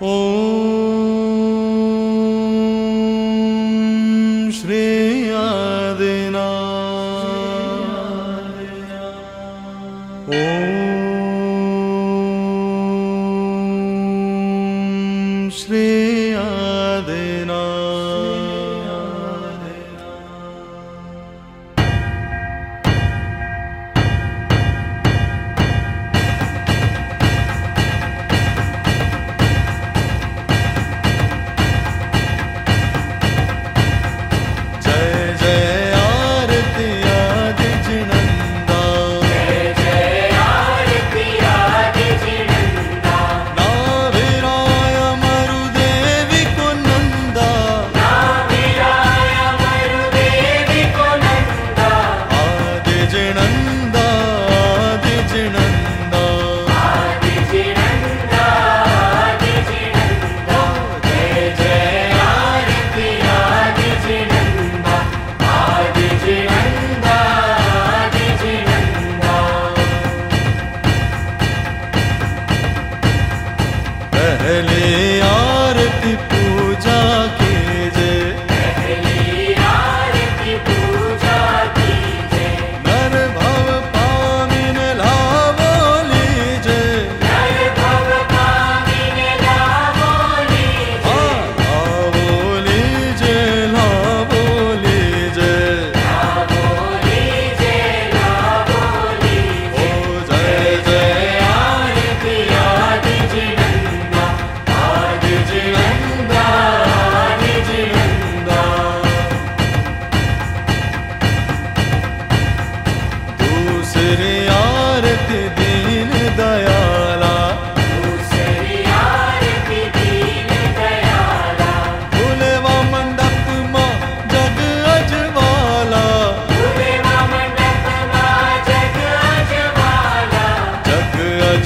ओ श्रेयादिना ओ Shri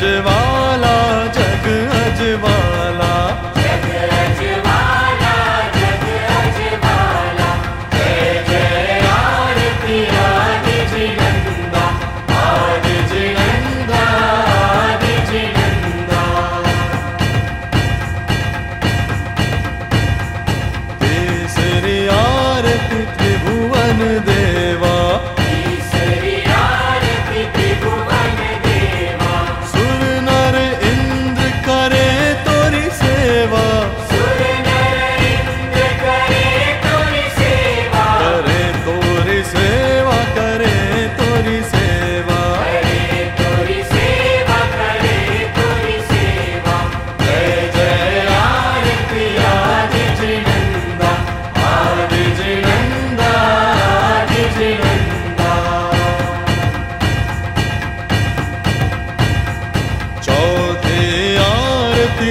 yüzü var.